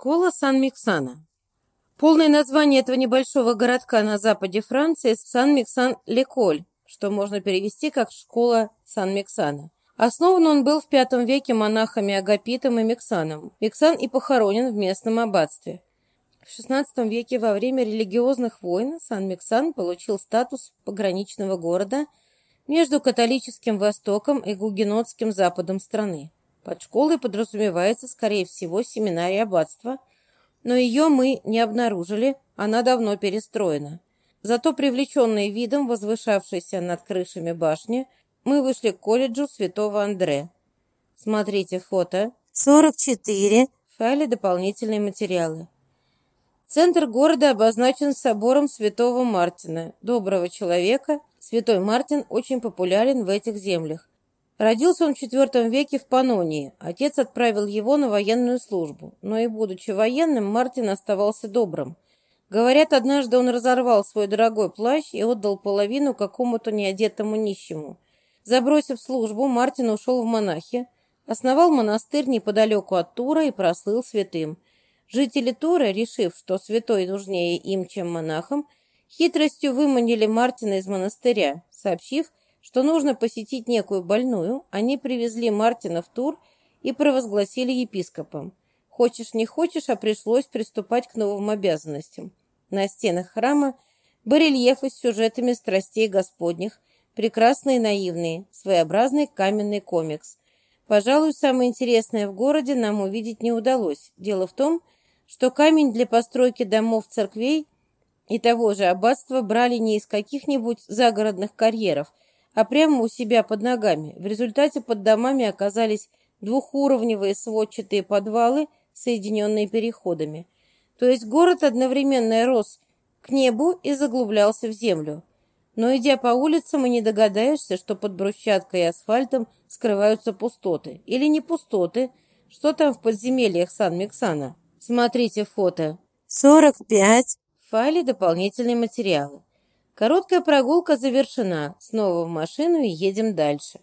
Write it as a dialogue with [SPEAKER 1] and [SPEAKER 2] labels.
[SPEAKER 1] Школа Сан-Миксана. Полное название этого небольшого городка на западе Франции – Сан-Миксан-Леколь, что можно перевести как «Школа Сан-Миксана». Основан он был в V веке монахами Агапитом и Миксаном. Миксан и похоронен в местном аббатстве. В XVI веке во время религиозных войн Сан-Миксан получил статус пограничного города между католическим Востоком и гугенотским Западом страны. Под школой подразумевается, скорее всего, семинария аббатства, но ее мы не обнаружили, она давно перестроена. Зато привлеченные видом, возвышавшейся над крышами башни, мы вышли к колледжу Святого Андре. Смотрите фото. 44. В файле дополнительные материалы. Центр города обозначен собором Святого Мартина, доброго человека. Святой Мартин очень популярен в этих землях. Родился он в IV веке в Панонии. Отец отправил его на военную службу. Но и будучи военным, Мартин оставался добрым. Говорят, однажды он разорвал свой дорогой плащ и отдал половину какому-то неодетому нищему. Забросив службу, Мартин ушел в монахи, основал монастырь неподалеку от Тура и прослыл святым. Жители Тура, решив, что святой нужнее им, чем монахам, хитростью выманили Мартина из монастыря, сообщив, что нужно посетить некую больную, они привезли Мартина в Тур и провозгласили епископом. Хочешь не хочешь, а пришлось приступать к новым обязанностям. На стенах храма барельефы с сюжетами страстей Господних, прекрасные наивные, своеобразный каменный комикс. Пожалуй, самое интересное в городе нам увидеть не удалось. Дело в том, что камень для постройки домов церквей и того же аббатства брали не из каких-нибудь загородных карьеров – а прямо у себя под ногами. В результате под домами оказались двухуровневые сводчатые подвалы, соединенные переходами. То есть город одновременно рос к небу и заглублялся в землю. Но идя по улицам, и не догадаешься, что под брусчаткой и асфальтом скрываются пустоты. Или не пустоты, что там в подземельях Сан-Миксана. Смотрите фото. 45. В файле дополнительные материалы. Короткая прогулка завершена. Снова в машину и едем дальше.